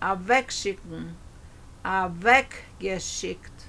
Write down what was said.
a wegschicken a weggeschickt.